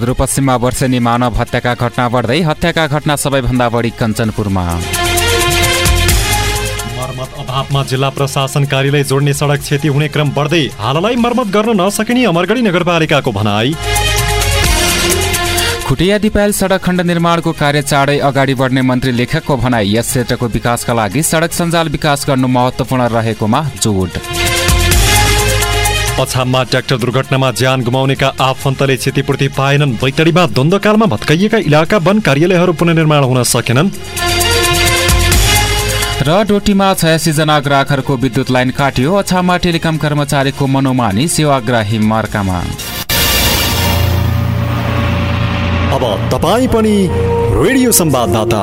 सुदूरपश्चिममा वर्षेनी मानव हत्याका घटना बढ्दै हत्याका घटना सबैभन्दा बढी कञ्चनपुरमा। मर्मत अभावमा जिल्ला प्रशासन कार्यालय जोड्ने सडक क्षति हुने क्रम बढ्दै हाललाई मर्मत गर्न नसकिने अमरगढी नगरपालिकाको भनाई। खुटिया दिपायल सडक खण्ड निर्माणको कार्य चाँडै अगाडि बढ्ने मन्त्री लेखकको भनाई यस क्षेत्रको विकासका लागि सडक सञ्जाल विकास गर्नु महत्त्वपूर्ण रहेकोमा जोड। अछाममा ट्र्याक्टर दुर्घटनामा ज्यान गुमाउनेका आफन्तले क्षतिपूर्ति पाएनन्। बैतडीमा द्वन्द्वकालमा भत्काइएका इलाका वन कार्यालयहरू पुनर्निर्माण हुन सकेनन्। र डोटीमा छयासी जना ग्राहकहरूको विद्युत लाइन काटियो। अछाममा टेलिकम कर्मचारीको मनोमानी सेवाग्राही मार्कामा। अब तपाईँ पनि रेडियो संवाददाता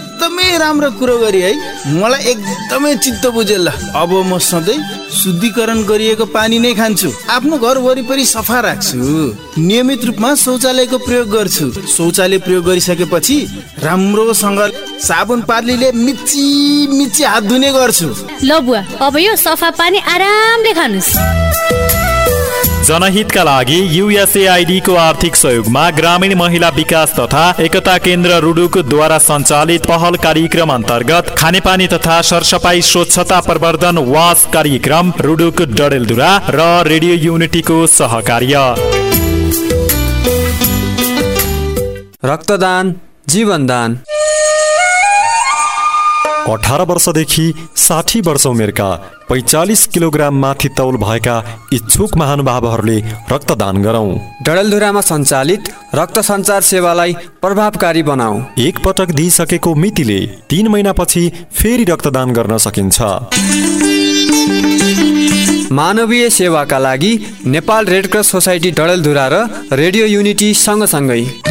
एकदमै राम्रो कुरो गरी है। मलाई एकदमै चित्त बुझ्यो ल अब म सधैँ शुद्धिकरण गरिएको पानी नै खान्छु। आफ्नो घर वरिपरि सफा राख्छु। नियमित रूपमा शौचालयको प्रयोग गर्छु। शौचालय प्रयोग गरिसकेपछि राम्रोसँग साबुन पार्लीले मिची मिची हात धुने गर्छु। ल बुवा अब यो सफा पानी आरामले खानुहोस् जनहितका लागि युएसएआइडी को आर्थिक सहयोगमा ग्रामीण महिला विकास तथा एकता केन्द्र रुडुकद्वारा सञ्चालित पहल कार्यक्रम अन्तर्गत खानेपानी तथा सरसफाई स्वच्छता प्रवर्धन वास कार्यक्रम रुडुक डडेलधुरा र रेडियो युनिटीको सहकार्य। रक्तदान जीवनदान। अठार वर्षदेखि साठी वर्ष उमेरका पैँचालिस किलोग्राम माथि तौल भएका इच्छुक महानुभावहरूले रक्तदान गरौँ। डडेलधुरामा सञ्चालित रक्त सञ्चार सेवालाई प्रभावकारी बनाऊ। एक पटक दिइसकेको मितिले तीन महिनापछि फेरि रक्तदान गर्न सकिन्छ। मानवीय सेवाका लागि नेपाल रेडक्रस सोसाइटी डडेलधुरा र रेडियो युनिटी सँगसँगै।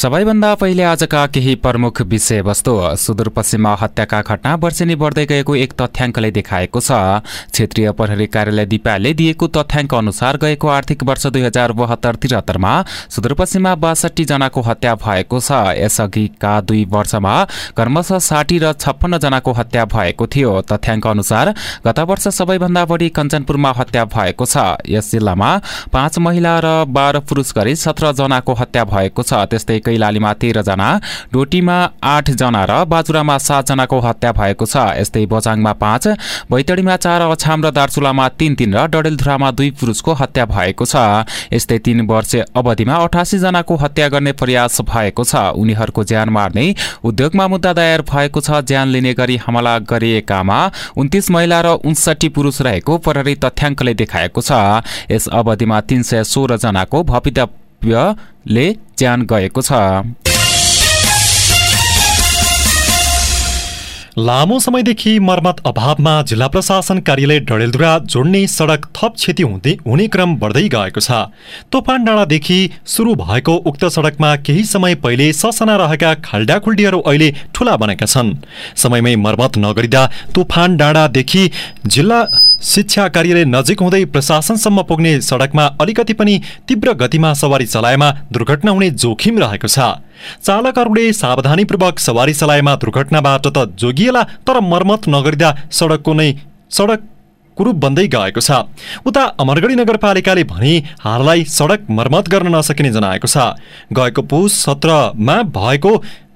सबैभन्दा पहिले आजका केही प्रमुख विषयवस्तु सुदूरपश्चिममा हत्याका घटना वर्षेनी बढ्दै गएको एक तथ्याङ्कले देखाएको छ। क्षेत्रीय प्रहरी कार्यालय दिपाले दिएको तथ्याङ्क अनुसार गएको आर्थिक वर्ष दुई हजार बहत्तर त्रिहत्तरमा सुदूरपश्चिममा बासठी जनाको हत्या भएको छ। यसअघिका दुई वर्षमा क्रमशः साठी र छप्पन्न जनाको हत्या भएको थियो। तथ्याङ्क अनुसार गत वर्ष सबैभन्दा बढी कञ्चनपुरमा हत्या भएको छ। यस जिल्लामा पाँच महिला र बाह्र पुरुष गरी सत्र जनाको हत्या भएको छ। त्यस्तै कैलालीमा तेह्रजना डोटीमा आठजना र बाजुरामा सातजनाको हत्या भएको छ। यस्तै बजाङमा पाँच बैतडीमा चार अछाम र दार्चुलामा तीन तीन र डडेलधुरामा दुई पुरुषको हत्या भएको छ। यस्तै तीन वर्ष अवधिमा अठासी जनाको हत्या गर्ने प्रयास भएको छ। उनीहरूको ज्यान मार्ने उद्योगमा मुद्दा दायर भएको छ। ज्यान लिने गरी हमला गरिएकामा उन्तिस महिला र उन्सठी पुरुष रहेको प्रहरी तथ्याङ्कले देखाएको छ। यस अवधिमा तीन सय सोह्र जनाको भवितव्यले ज्यान गएको छ। लामो समयदेखि मर्मत अभावमा जिल्ला प्रशासन कार्यालय डडेलधुरा जोड्ने सडक थप क्षति हुँदै हुने क्रम बढ्दै गएको छ। तोफान डाँडादेखि सुरु भएको उक्त सडकमा केही समय पहिले ससना रहेका खाल्डाखुल्डीहरू अहिले ठुला बनेका छन्। समयमै मर्मत नगरिँदा तोफान डाँडादेखि जिल्ला शिक्षा कार्यालय नजिक हुँदै प्रशासनसम्म पुग्ने सडकमा अलिकति पनि तीव्र गतिमा सवारी चलाएमा दुर्घटना हुने जोखिम रहेको छ। चालकहरूले सावधानीपूर्वक सवारी चलाएमा दुर्घटनाबाट त जोगिएला तर मर्मत नगरिँदा सडकको नै सडक कुरूप बन्दै गएको छ। उता अमरगढी नगरपालिकाले भने हाललाई सडक मर्मत गर्न नसकिने जनाएको छ। गएको पुस सत्रमा भएको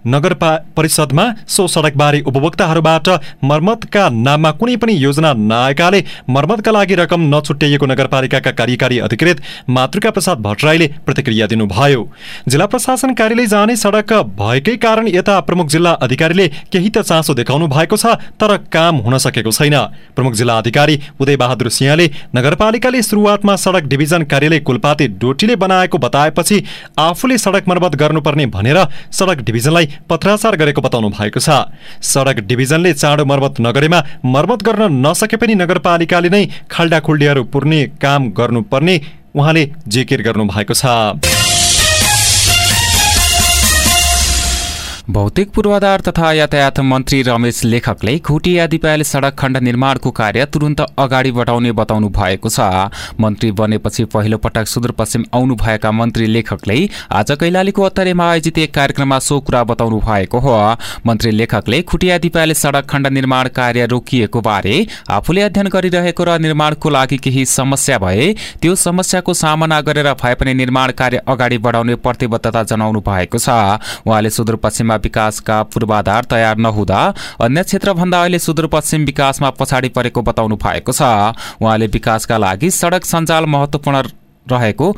नगरपा परिषदमा सो सडकबारे उपभोक्ताहरूबाट मर्मतका नाममा कुनै पनि योजना नआएकाले मर्मतका लागि रकम नछुट्याइएको नगरपालिकाका कार्यकारी अधिकृत मातृका प्रसाद भट्टराईले प्रतिक्रिया दिनुभयो। जिल्ला प्रशासन कार्यालय जाने सडक भएकै कारण यता प्रमुख जिल्ला अधिकारीले केही त चासो देखाउनु भएको छ तर काम हुन सकेको छैन। प्रमुख जिल्ला अधिकारी उदय बहादुर सिंहले नगरपालिकाले सुरुवातमा सडक डिभिजन कार्यालय कुलपाती डोटीले बनाएको बताएपछि आफूले सडक मर्मत गर्नुपर्ने भनेर सडक डिभिजनलाई पत्राचार गरेको बताउनु भएको छ। सडक डिभिजनले चाँडो मर्मत नगरेमा मर्मत गर्न नसके पनि नगरपालिकाले नै खाल्डाखुल्डीहरू पुर्ने काम गर्नुपर्ने उहाँले जिकिर गर्नु भएको छ। भौतिक पूर्वाधार तथा यातायात मन्त्री रमेश लेखकले खुटी आदिपायल सडक खण्ड निर्माणको कार्य तुरन्त अगाडि बढाउने बताउनु भएको छ। मन्त्री बनेपछि पहिलो पटक सुदूरपश्चिम आउनुभएका मन्त्री लेखकले आज कैलालीको अत्तरेमा आयोजित एक कार्यक्रममा सो कुरा बताउनु भएको हो। मन्त्री लेखकले खुटिया दिपायल सडक खण्ड निर्माण कार्य रोकिएको बारे आफूले अध्ययन गरिरहेको र निर्माणको लागि केही समस्या भए त्यो समस्याको सामना गरेर भए पनि निर्माण कार्य अगाडि बढाउने प्रतिबद्धता जनाउनु भएको छ। उहाँले सुदूरपश्चिम विकासका पूर्वाधार तयार नहुँदा अन्य क्षेत्रभन्दा अहिले सुदूरपश्चिम विकासमा पछाडि परेको बताउनु भएको छ। उहाँले विकासका लागि सडक सञ्जाल महत्वपूर्ण रहेको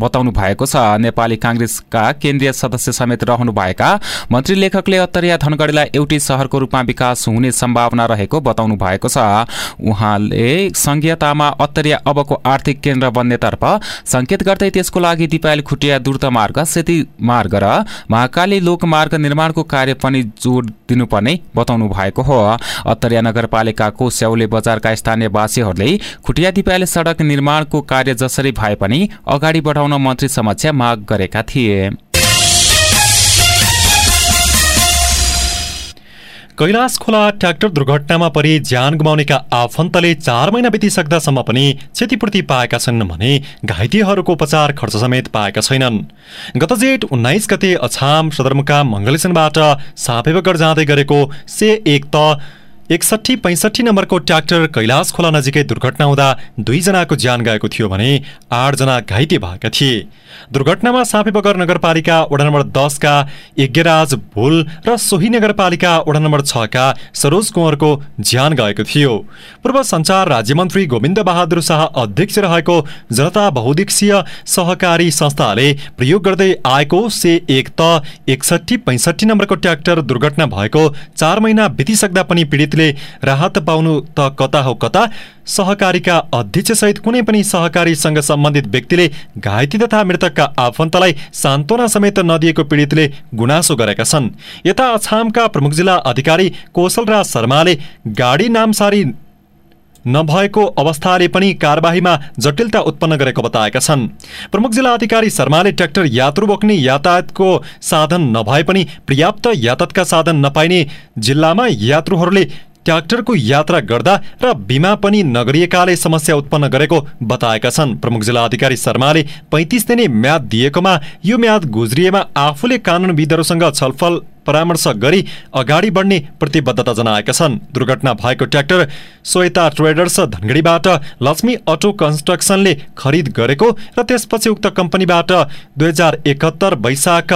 बताउनु भएको छ। नेपाली काङ्ग्रेसका केन्द्रीय सदस्य समेत रहनुभएका मन्त्री लेखकले अत्तरिया धनगढीलाई एउटै सहरको रूपमा विकास हुने सम्भावना रहेको बताउनु भएको छ। उहाँले संघीयतामा अत्तरिया अबको आर्थिक केन्द्र बन्नेतर्फ सङ्केत गर्दै त्यसको लागि दिपायल खुटिया द्रुत मार्ग सेती मार्ग र महाकाली लोकमार्ग निर्माणको कार्य पनि जोड दिनुपर्ने बताउनु भएको हो। अत्तरिया नगरपालिकाको स्याउले बजारका स्थानीयवासीहरूले खुटिया दिपायल सडक निर्माणको कार्य जसरी भए पनि अगाडि बढाउन मन्त्री समक्ष माग गरेका थिए। कैलाश खोला ट्र्याक्टर दुर्घटनामा परि ज्यान गुमाउनेका आफन्तले चार महिना बितिसक्दासम्म पनि क्षतिपूर्ति पाएका छैनन् भने घाइतेहरूको उपचार खर्च समेत पाएका छैनन्। गत जेठ उन्नाइस गते अछाम सदरमुकाम मङ्गलेसनबाट सापेबगढ जाँदै गरेको से एक त एकसठी पैँसठी नम्बरको ट्र्याक्टर कैलाश खोला नजिकै दुर्घटना हुँदा दुईजनाको ज्यान गएको थियो भने आठजना घाइते भएका थिए। दुर्घटनामा सापेबगर नगरपालिका वडा नम्बर दसका यज्ञराज भुल र सोही नगरपालिका वडा नम्बर छका सरोज कुँवरको ज्यान गएको थियो। पूर्व सञ्चार राज्यमन्त्री गोविन्द बहादुर शाह अध्यक्ष रहेको जनता बहुद्देशीय सहकारी संस्थाले प्रयोग गर्दै आएको से एक त एकसठी पैँसठी नम्बरको ट्र्याक्टर दुर्घटना भएको चार महिना बितिसक्दा पनि पीडितले राहत पाउनु त कता हो कता? सहकारीका अध्यक्षसहित कुनै पनि सहकारीसँग सम्बन्धित व्यक्तिले घाइते तथा मृतकका आफन्तलाई सान्त्वना समेत नदिएको पीडितले गुनासो गरेका छन्। यता अछामका प्रमुख जिल्ला अधिकारी कौशलराज शर्माले गाडी नामसारी नभएको अवस्थाले पनि कारवाहीमा जटिलता उत्पन्न गरेको बताएका छन्। प्रमुख जिल्ला अधिकारी शर्माले ट्र्याक्टर यात्रु बोक्ने यातायातको साधन नभए पनि पर्याप्त यातायातका साधन नपाइने जिल्लामा यात्रुहरूले ट्र्याक्टरको यात्रा गर्दा र बिमा पनि नगरिएकाले समस्या उत्पन्न गरेको बताएका छन्। प्रमुख जिल्ला अधिकारी शर्माले पैँतिस दिने म्याद दिएकोमा यो म्याद गुज्रिएमा आफूले कानुनविदहरूसँग छलफल परामर्श गरी अगाडि बढ्ने प्रतिबद्धता जनाएका छन्। दुर्घटना भएको ट्र्याक्टर श्वेता ट्रेडर्स धनगढीबाट लक्ष्मी अटो कन्स्ट्रक्सनले खरिद गरेको र त्यसपछि उक्त कम्पनीबाट दुई हजार एकहत्तर वैशाख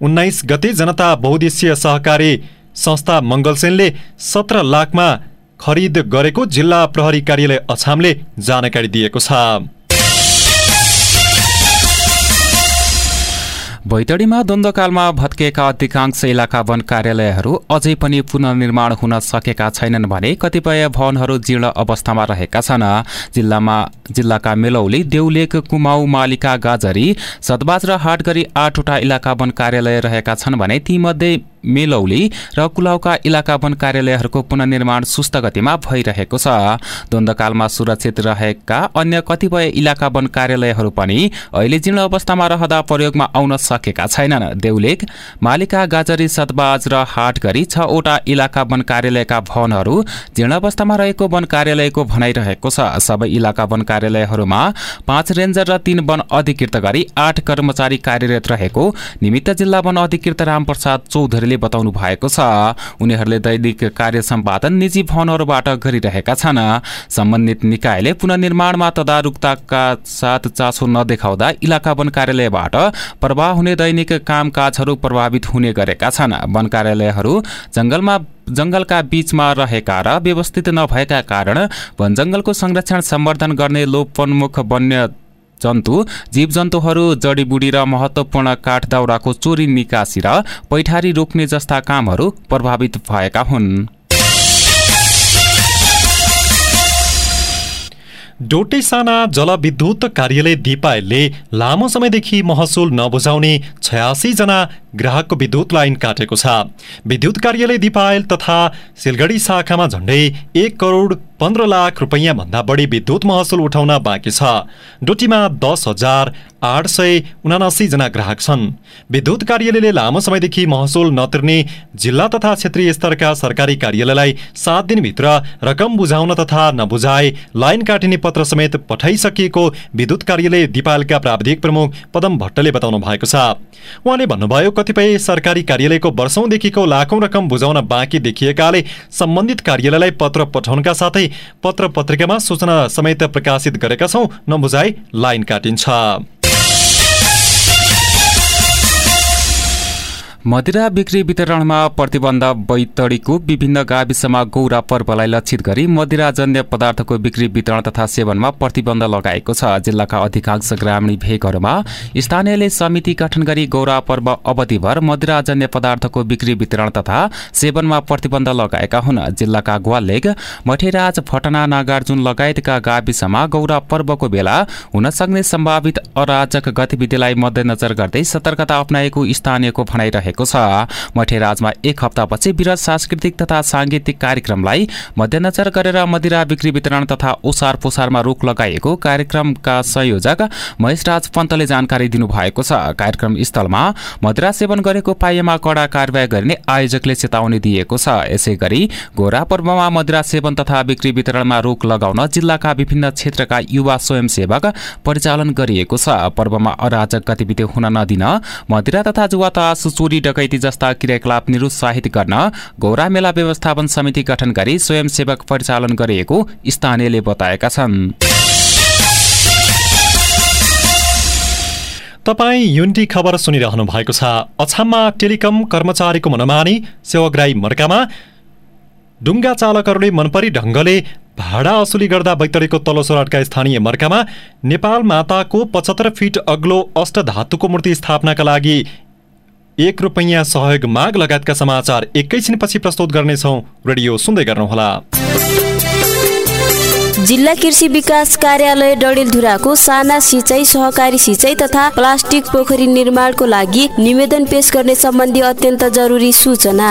उन्नाइस गते जनता बहुद्देश्य सहकारी संस्था मङ्गलसेनले सत्र लाखमा खरिद गरेको जिल्ला प्रहरी कार्यालय अछामले जानकारी दिएको छ। बैतडीमा द्वन्द्वकालमा भत्किएका अधिकांश इलाका वन कार्यालयहरू अझै पनि पुनर्निर्माण हुन सकेका छैनन् भने कतिपय भवनहरू जीर्ण अवस्थामा रहेका छन्। जिल्लामा जिल्लाका मेलौली देउलेक कुमाउ मालिका गाजरी सतबाज र हाटगरी आठवटा इलाका वन कार्यालय रहेका छन् भने तीमध्ये मेलौली र कुलाउका इलाका वन कार्यालयहरूको पुनर्निर्माण सुस्त गतिमा भइरहेको छ। द्वन्द्वकालमा सुरक्षित रहेका अन्य कतिपय इलाका वन कार्यालयहरू पनि अहिले जीर्ण अवस्थामा रहँदा प्रयोगमा आउन सकेका छैनन्। देउलेक मालिका गाजरी सतबाज र हाट गरी छवटा इलाका वन कार्यालयका भवनहरू जीर्ण अवस्थामा रहेको वन कार्यालयको भनाइरहेको छ। सबै इलाका वन कार्यालयहरूमा पाँच रेन्जर र तीन वन अधिकृत गरी आठ कर्मचारी कार्यरत रहेको निमित्त जिल्ला वन अधिकृत रामप्रसाद चौधरीले बताउनु भएको छ। उनीहरूले दैनिक कार्य सम्पादन निजी भवनहरूबाट गरिरहेका छन्। सम्बन्धित निकायले पुनर्निर्माणमा तदारुकताका साथ चासो नदेखाउँदा इलाका वन कार्यालयबाट प्रवाह हुने दैनिक कामकाजहरू प्रभावित हुने गरेका छन्। वन कार्यालयहरू जङ्गलमा जङ्गलका बीचमा रहेका र व्यवस्थित नभएका कारण वन जङ्गलको संरक्षण सम्वर्धन गर्ने लोपोन्मुख वन्य जन्तु जीवजन्तुहरू जडीबुडी र महत्त्वपूर्ण काठ दाउराको चोरी निकासी र पैठारी रोक्ने जस्ता कामहरू प्रभावित भएका हुन्। डोटे साना जलविद्युत कार्यालय दिपायलले लामो समयदेखि महसुल नबुझाउने छयासीजना ग्राहकको विद्युत लाइन काटेको छ। विद्युत कार्यालय दिपायल तथा सिलगढी शाखामा झण्डै एक करोड पन्ध्र लाख रुपियाँ भन्दा बढी विद्युत महसुल उठाउन बाँकी छ। डोटीमा दस हजार आठ सय उनासीजना ग्राहक छन्। विद्युत कार्यालयले लामो समयदेखि महसुल नतिर्ने जिल्ला तथा क्षेत्रीय स्तरका सरकारी कार्यालयलाई सात दिनभित्र रकम बुझाउन तथा नबुझाए लाइन काटिने पत्र समेत पठाइसकिएको विद्युत कार्यालय दिपालका प्राविधिक प्रमुख पदम भट्टले बताउनु भएको छ। उहाँले भन्नुभयो कतिपय सरकारी कार्यालयको वर्षौंदेखिको लाखौं रकम बुझाउन बाँकी देखिएकाले सम्बन्धित कार्यालयलाई पत्र पठाउनका साथै पत्र पत्रिकामा सूचना समेत प्रकाशित गरेका छौं। नबुझाइ लाइन काटिन्छ। मदिरा बिक्री वितरणमा प्रतिबन्ध बैतडीको विभिन्न गाविसमा गौरा पर्वलाई लक्षित गरी मदिराजन्य पदार्थको बिक्री वितरण तथा सेवनमा प्रतिबन्ध लगाएको छ। जिल्लाका अधिकांश ग्रामीण भेगहरूमा स्थानीयले समिति गठन गरी गौरा पर्व अवधिभर मदिराजन्य पदार्थको बिक्री वितरण तथा सेवनमा प्रतिबन्ध लगाएका हुन्। जिल्लाका ग्वालेग मठेराज फटना नागार्जुन लगायतका गाविसमा गौरा पर्वको बेला हुन सक्ने सम्भावित अराजक गतिविधिलाई मध्यनजर गर्दै सतर्कता अप्नाएको स्थानीयको भनाइरहेको भएको छ। मठेराजमा एक हप्तापछि विरत सांस्कृतिक तथा साङ्गीतिक कार्यक्रमलाई मध्यनजर गरेर मदिरा बिक्री वितरण तथा ओसार पोसारमा रोक लगाइएको कार्यक्रमका संयोजक महेशराज पन्तले जानकारी दिनुभएको छ। कार्यक्रम स्थलमा मदिरा सेवन गरेको पाइएमा कडा कारवाही गर्ने आयोजकले चेतावनी दिएको छ। यसै गरी गोरा पर्वमा मदिरा सेवन तथा बिक्री वितरणमा रोक लगाउन जिल्लाका विभिन्न क्षेत्रका युवा स्वयंसेवक परिचालन गरिएको छ। पर्वमा अराजक गतिविधि हुन नदिन मदिरा तथा जुवा तास चोरी डकैती जस्ता क्रियाकलाप निरुत्साहित गर्न गौरा मेला व्यवस्थापन समिति गठन गरी स्वयंसेवक परिचालन गरिएको स्थानीयले बताएका छन्। तपाईँ युनिटी खबर सुनिरहनु भएको छ। अछाममा टेलिकम कर्मचारीको मनमानी सेवाग्राही मर्कामा डुङ्गा चालकहरूले मनपरी ढङ्गले भाडा असुली गर्दा बैतडीको तलोसोराटका स्थानीय मर्कामा नेपाल माताको पचहत्तर फिट अग्लो अष्ट धातुको मूर्ति स्थापनाका लागि एक रुपैयाँ सहयोग माग लगायतका समाचार एकैछिनपछि प्रस्तुत गर्नेछौँ। रेडियो सुन्दै गर्नुहोला। जिल्ला कृषि विकास कार्यालय डडेलधुराको साना सिँचाइ सहकारी सिँचाइ तथा प्लास्टिक पोखरी निर्माणको लागि निवेदन पेश गर्ने सम्बन्धी अत्यन्त जरुरी सूचना।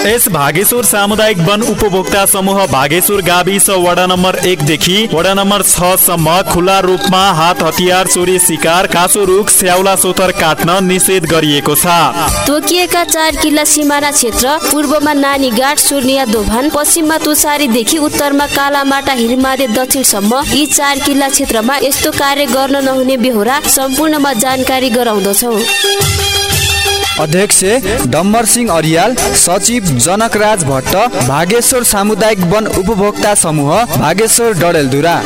यस भागेश्वर सामुदायिक वन उपभोक्ता समूह भागेश्वर गाविस वडा नम्बर एकदेखि वडा नम्बर छसम्म खुल्ला रूपमा हात हतियार चोरी शिकार काँचो रुख स्याउला सोतर काट्न निषेध गरिएको छ। तोकिएका चार किल्ला सिमाना क्षेत्र पूर्वमा नानीघाट सुर्निया दोभान पश्चिममा तुसारीदेखि उत्तरमा कालामाटा हिरमादे दक्षिणसम्म यी चार किल्ला क्षेत्रमा यस्तो कार्य गर्न नहुने बेहोरा सम्पूर्णमा जानकारी गराउँदछौ। अध्यक्ष डम्बर सिंह अरियाल सचिव जनकराज भट्ट भागेश्वर सामुदायिक वन उपभोक्ता समूह भागेश्वर डडेलधुरा।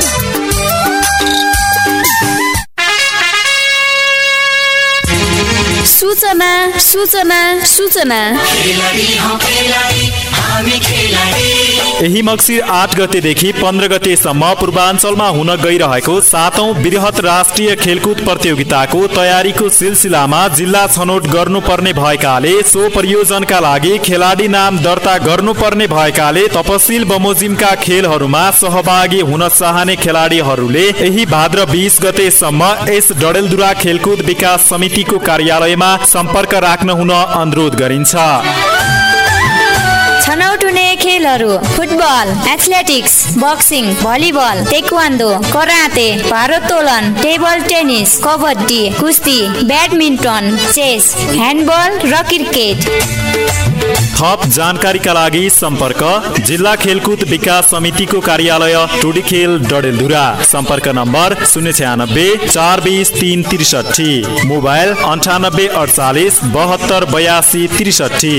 सूचना सूचना सूचना। यही मक्सिर आठ गतेदेखि पन्ध्र गतेसम्म पूर्वाञ्चलमा हुन गइरहेको सातौं वृहत राष्ट्रिय खेलकुद प्रतियोगिताको तयारीको सिलसिलामा जिल्ला छनौट गर्नुपर्ने भएकाले सो परियोजनका लागि खेलाडी नाम दर्ता गर्नुपर्ने भएकाले तपसिल बमोजिमका खेलहरूमा सहभागी हुन चाहने खेलाडीहरूले यही भाद्र बिस गतेसम्म यस डडेलधुरा खेलकुद विकास समितिको कार्यालयमा सम्पर्क राख्न हुन अनुरोध गरिन्छ। छनौट हुने खेलहरू football athletics boxing volleyball taekwondo karate भारोत्तोलन टेबल टेनिस कबड्डी कुस्ती ब्याडमिन्टन चेस ह्यान्डबल र क्रिकेट थप जानकारीका लागि सम्पर्क जिल्ला खेलकुद विकास समितिको कार्यालय टुडी खेल डडेलधुरा। सम्पर्क नम्बर शून्य छ्यानब्बे चार बिस तिन त्रिसठी मोबाइल अन्ठानब्बे अडचालिस बहत्तर बयासी त्रिसठी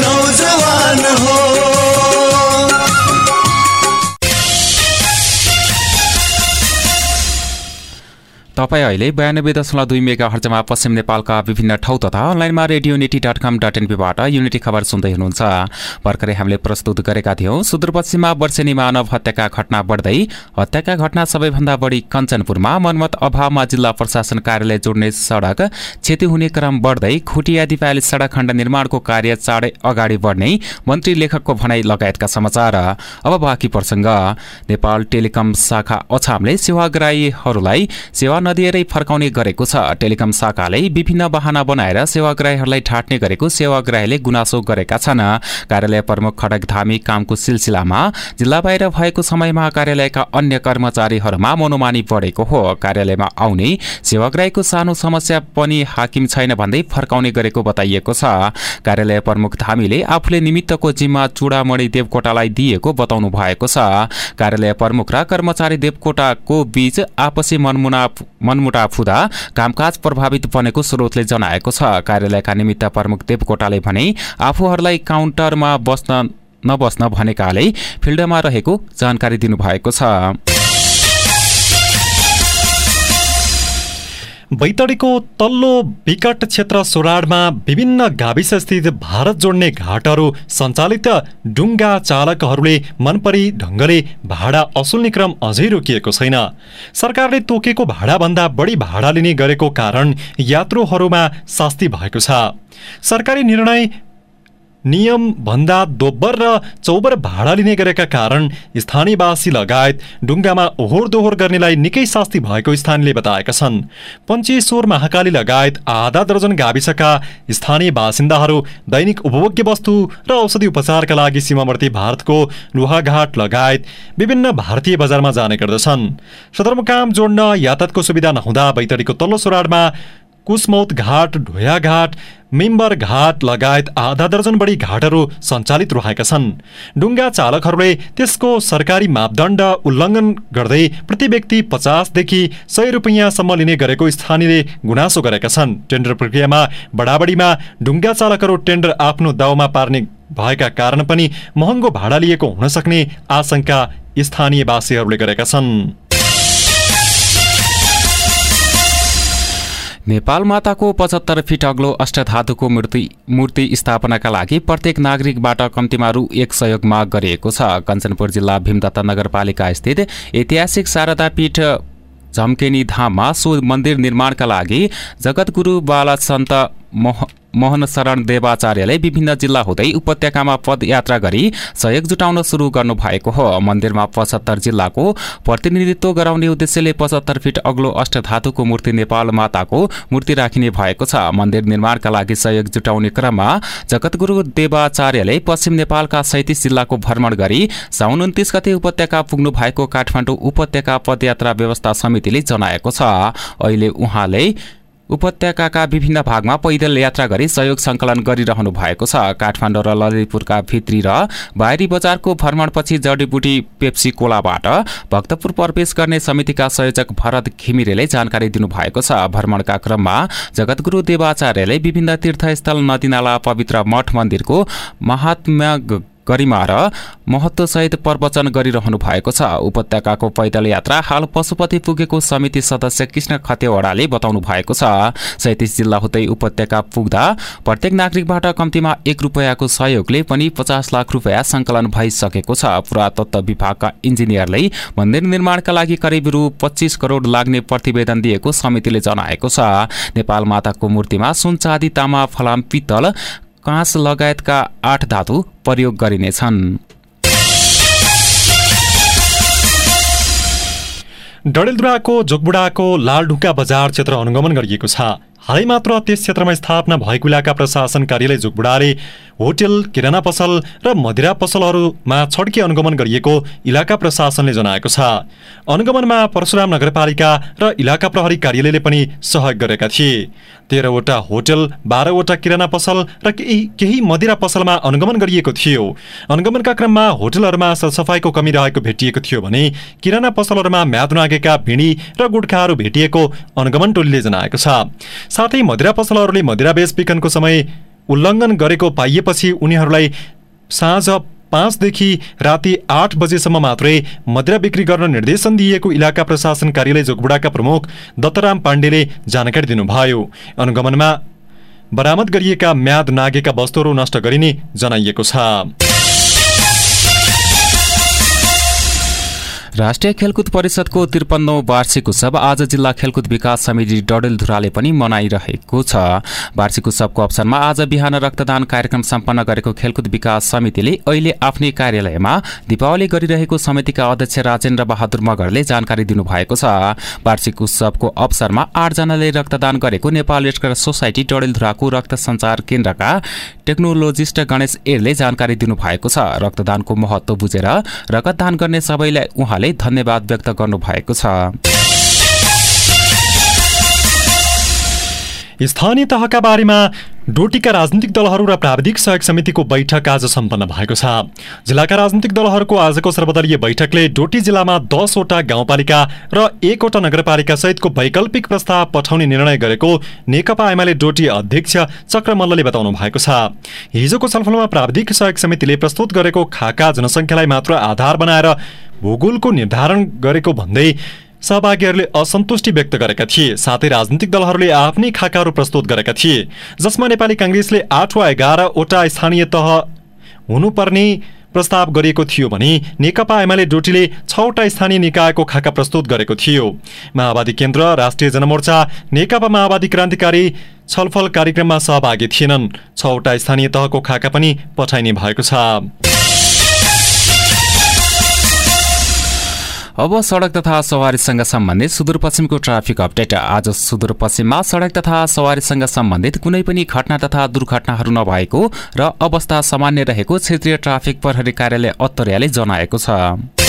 नौजवान हो। तपाईँ अहिले बयानब्बे दशमलव दुई मेगा हर्चमा पश्चिम नेपालका विभिन्न ठाउँ तथा अनलाइनमा radio unity dot com dot एनपीबाट unity खबर सुन्दै हुनुहुन्छ। भर्खरै हामीले प्रस्तुत गरेका थियौँ सुदूरपश्चिममा वर्षेनी मानव हत्याका घटना बढ्दै हत्याका घटना सबैभन्दा बढी कञ्चनपुरमा मनमत अभावमा जिल्ला प्रशासन कार्यालय जोड्ने सडक क्षति हुने क्रम बढ्दै खुटिया दिपाली सडक खण्ड निर्माणको कार्य चाँडै अगाडि बढ्ने मन्त्री लेखकको भनाई लगायतका समाचार। अब बाँकी प्रसङ्ग। नेपाल टेलिकम शाखा अछामले सेवाग्राहीहरूलाई सेवा नदिएरै फर्काउने गरेको छ। टेलिकम शाखाले विभिन्न वाहना बनाएर सेवाग्राहीहरूलाई ठाट्ने गरेको सेवाग्राहीले गुनासो गरेका छन्। कार्यालय प्रमुख खडक धामी कामको सिलसिलामा जिल्ला बाहिर भएको समयमा कार्यालयका अन्य कर्मचारीहरूमा मनोमानी बढेको हो। कार्यालयमा आउने सेवाग्राहीको सानो समस्या पनि हाकिम छैन भन्दै फर्काउने गरेको बताइएको छ। कार्यालय प्रमुख धामीले आफूले निमित्तको जिम्मा चुडामणि देवकोटालाई दिएको बताउनु भएको छ। कार्यालय प्रमुख र कर्मचारी देवकोटाको बीच आपसी मनमुना मनमुटाव हुँदा कामकाज प्रभावित बनेको स्रोतले जनाएको छ। कार्यालयका निमित्त प्रमुख देवकोटाले भने आफूहरूलाई काउन्टरमा बस्न नबस्न भनेकाले फिल्डमा रहेको जानकारी दिनुभएको छ। बैतडीको तल्लो विकट क्षेत्र सोराडमा विभिन्न गाविसस्थित भारत जोड्ने घाटहरू सञ्चालित डुङ्गा चालकहरूले मनपरी ढङ्गले भाडा असुल्ने क्रम अझै रोकिएको छैन। सरकारले तोकेको भाडाभन्दा बढी भाडा लिने गरेको कारण यात्रुहरूमा शास्ति भएको छ। सरकारी निर्णय नियमभन्दा दोब्बर र चौबर भाडा लिने गरेका कारण स्थानीयवासी लगायत डुङ्गामा ओहोर दोहोर गर्नेलाई निकै शास्ति भएको स्थानीयले बताएका छन्। पञ्चेश्वर महाकाली लगायत आधा दर्जन गाविसका स्थानीय बासिन्दाहरू दैनिक उपभोग्य वस्तु र औषधि उपचारका लागि सीमावर्ती भारतको लुहाघाट लगायत विभिन्न भारतीय बजारमा जाने गर्दछन्। सदरमुकाम जोड्न यातायातको सुविधा नहुँदा बैतडीको तल्लो सोराडमा कुसमौत घाट ढोया घाट मिम्बर घाट लगायत आधा दर्जन बढी घाटहरू सञ्चालित रहेका छन्। डुङ्गा चालकहरूले त्यसको सरकारी मापदण्ड उल्लङ्घन गर्दै प्रति व्यक्ति पचासदेखि सय रुपियाँसम्म लिने गरेको स्थानीयले गुनासो गरेका छन्। टेन्डर प्रक्रियामा बढाबढीमा डुङ्गा चालकहरू टेन्डर आफ्नो दाउमा पार्ने भएका कारण पनि महँगो भाडा लिएको हुन सक्ने आशंका स्थानीयवासीहरूले गरेका छन्। नेपाल माताको पचहत्तर फिट अग्लो अष्टधातुको मूर्ति मूर्ति स्थापनाका लागि प्रत्येक नागरिकबाट कम्तीमा रु एक सहयोग माग गरिएको छ। कञ्चनपुर जिल्ला भीमदत्त नगरपालिका स्थित ऐतिहासिक शारदा पीठ झम्केनी धाममा सो मन्दिर निर्माणका लागि जगतगुरु बाला सन्त मोह मोहन शरण देवाचार्यले विभिन्न जिल्ला हुँदै उपत्यकामा पदयात्रा गरी सहयोग जुटाउन सुरु गर्नुभएको हो। मन्दिरमा पचहत्तर जिल्लाको प्रतिनिधित्व गराउने उद्देश्यले पचहत्तर फिट अग्लो अष्टधातुको मूर्ति नेपाल माताको मूर्ति राखिने भएको छ। मन्दिर निर्माणका लागि सहयोग जुटाउने क्रममा जगतगुरु देवाचार्यले पश्चिम नेपालका सैतिस जिल्लाको भ्रमण गरी साउन उन्तिस गते उपत्यका पुग्नु भएको काठमाडौँ उपत्यका पदयात्रा व्यवस्था समितिले जनाएको छ। अहिले उहाँले उपत्यकाका विभिन्न भागमा पैदल यात्रा गरी सहयोग सङ्कलन गरिरहनु भएको छ। काठमाडौँ र ललितपुरका भित्री र बाहिरी बजारको भ्रमणपछि जडीबुटी पेप्सी कोलाबाट भक्तपुर प्रवेश गर्ने समितिका संयोजक भरत घिमिरेले जानकारी दिनुभएको छ। भ्रमणका क्रममा जगतगुरु देवाचार्यले विभिन्न तीर्थस्थल नदीनाला पवित्र मठ मन्दिरको महात्म्य गरिमा र महत्वसहित प्रवचन गरिरहनु भएको छ। उपत्यकाको पैदल यात्रा हाल पशुपति पुगेको समिति सदस्य कृष्ण खतेवडाले बताउनु भएको छ। सैतिस जिल्ला हुँदै उपत्यका पुग्दा प्रत्येक नागरिकबाट कम्तीमा एक रुपियाँको सहयोगले पनि पचास लाख रुपियाँ सङ्कलन भइसकेको छ। पुरातत्व विभागका इन्जिनियरले मन्दिर निर्माणका लागि करिब रु पच्चिस करोड लाग्ने प्रतिवेदन दिएको समितिले जनाएको छ। नेपाल माताको मूर्तिमा सुन चाँदी तामा फलाम पित्तल काँस लगायतका आठ धातु प्रयोग गरिनेछन्। डडेलधुराको जोगबुडाको लालढुङ्गा बजार क्षेत्र अनुगमन गरिएको छ। हालै मात्र त्यस क्षेत्रमा स्थापना भएको इलाका प्रशासन कार्यालय जोगबुडाले होटेल किराना पसल र मदिरा पसलहरूमा छड्के अनुगमन गरिएको इलाका प्रशासनले जनाएको छ। अनुगमनमा परशुराम नगरपालिका र इलाका प्रहरी कार्यालयले पनि सहयोग गरेका थिए। तेह्रवटा होटेल बाह्रवटा किराना पसल र केही केही मदिरा पसलमा अनुगमन गरिएको थियो। अनुगमनका क्रममा होटेलहरूमा सरसफाइको कमी रहेको भेटिएको थियो भने किराना पसलहरूमा म्याद नागेका भिडी र गुटखाहरू भेटिएको अनुगमन टोलीले जनाएको छ। साथै मदिरा पसलहरूले मदिरा बेच समय उल्लङ्घन गरेको पाइएपछि उनीहरूलाई साँझ पाँचदेखि राति आठ बजेसम्म मात्रै मदिरा बिक्री गर्न निर्देशन दिएको इलाका प्रशासन कार्यालय जोगबुडाका प्रमुख दत्तराम पाण्डेले जानकारी दिनुभयो। अनुगमनमा बरामद गरिएका म्याद नागेका वस्तुहरू नष्ट गरिने जनाइएको छ। राष्ट्रिय खेलकुद परिषदको त्रिपन्नौ वार्षिक उत्सव आज जिल्ला खेलकुद विकास समिति डडेलधुराले पनि मनाइरहेको छ। वार्षिक उत्सवको अवसरमा आज बिहान रक्तदान कार्यक्रम सम्पन्न गरेको खेलकुद विकास समितिले अहिले आफ्नै कार्यालयमा दीपावली गरिरहेको समितिका अध्यक्ष राजेन्द्र बहादुर मगरले जानकारी दिनुभएको छ। वार्षिक उत्सवको अवसरमा आठजनाले रक्तदान गरेको नेपाल रेडक्रस सोसाइटी डडेलधुराको रक्त सञ्चार केन्द्रका टेक्नोलोजिस्ट गणेश एरले जानकारी दिनुभएको छ। रक्तदानको महत्व बुझेर रक्तदान गर्ने सबैलाई उहाँले धन्यवाद व्यक्त गर्नुभएको छ। स्थानीय तहका बारेमा डोटीका राजनीतिक दलहरू र प्राविधिक सहयोग समितिको बैठक आज सम्पन्न भएको छ। जिल्लाका राजनीतिक दलहरूको आजको सर्वदलीय बैठकले डोटी जिल्लामा दसवटा गाउँपालिका र एकवटा नगरपालिका सहितको वैकल्पिक प्रस्ताव पठाउने निर्णय गरेको नेकपा एमाले डोटी अध्यक्ष चक्र मल्लले बताउनु भएको छ। हिजोको छलफलमा प्राविधिक सहयोग समितिले प्रस्तुत गरेको खाका जनसङ्ख्यालाई मात्र आधार बनाएर भूगोलको निर्धारण गरेको भन्दै सहभागीहरूले असन्तुष्टि व्यक्त गरेका थिए। साथै राजनीतिक दलहरूले आफ्नै खाकाहरू प्रस्तुत गरेका थिए। जसमा नेपाली काङ्ग्रेसले आठ वा एघारवटा स्थानीय तह हुनुपर्ने प्रस्ताव गरिएको थियो भने नेकपा एमाले डोटीले छवटा स्थानीय निकायको खाका प्रस्तुत गरेको थियो। माओवादी केन्द्र राष्ट्रिय जनमोर्चा नेकपा माओवादी क्रान्तिकारी छलफल कार्यक्रममा सहभागी थिएनन्। छवटा स्थानीय तहको खाका पनि पठाइने भएको छ। अब सडक तथा सवारीसँग सम्बन्धित सुदूरपश्चिमको ट्राफिक अपडेट। आज सुदूरपश्चिममा सडक तथा सवारीसँग सम्बन्धित कुनै पनि घटना तथा दुर्घटनाहरू नभएको र अवस्था सामान्य रहेको क्षेत्रीय ट्राफिक प्रहरी कार्यालय अत्तरियाले जनाएको छ।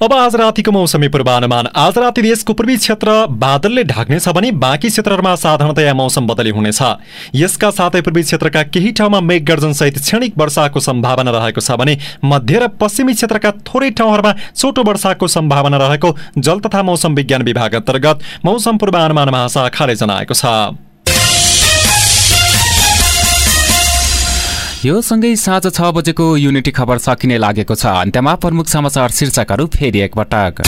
अब आज रातिको मौसमी पूर्वानुमान आज राति देशको पूर्वी क्षेत्र बादलले ढाक्नेछ भने बाँकी क्षेत्रहरूमा साधारणतया मौसम बदली हुनेछ यसका साथै पूर्वी क्षेत्रका केही ठाउँमा मेघगर्जनसहित क्षणिक वर्षाको सम्भावना रहेको छ भने मध्य र पश्चिमी क्षेत्रका थोरै ठाउँहरूमा छोटो वर्षाको सम्भावना रहेको जल तथा मौसम विज्ञान विभाग अन्तर्गत मौसम पूर्वानुमान महाशाखाले जनाएको छ यो सँगै साँझ छ बजेको युनिटी खबर सकिने लागेको छ। अन्त्यमा प्रमुख समाचार शीर्षकहरू फेरि एकपटक।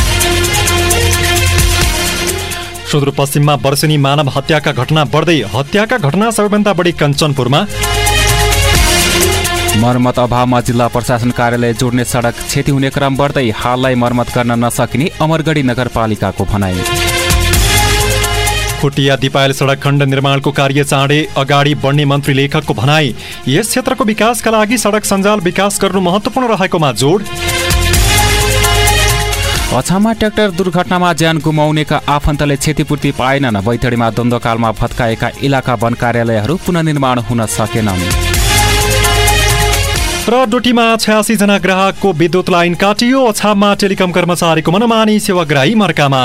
सुदूरपश्चिममा वर्षेनी मानव हत्याका घटना बढ्दै हत्याका घटना सबैभन्दा बढी कञ्चनपुरमा। मर्मत अभावमा जिल्ला प्रशासन कार्यालय जोड्ने सडक क्षति हुने क्रम बढ्दै हाललाई मर्मत गर्न नसकिने अमरगढी नगरपालिकाको भनाइ खुटिया दिपायल सडक खण्ड निर्माणको कार्य चाँडै अगाडि बढ्ने मन्त्री लेखकको भनाई। यस क्षेत्रको विकासका लागि सडक सञ्जाल विकास गर्नु महत्त्वपूर्ण रहेकोमा जोड। अछाममा ट्र्याक्टर दुर्घटनामा ज्यान गुमाउनेका आफन्तले क्षतिपूर्ति पाएनन्। बैतडीमा द्वन्द्वकालमा भत्काएका इलाका वन कार्यालयहरू पुननिर्माण हुन सकेनन्। र डोटीमा छयासी जना ग्राहकको विद्युत लाइन काटियो। अछाममा टेलिकम कर्मचारीको मनमानी सेवाग्राही मर्कामा।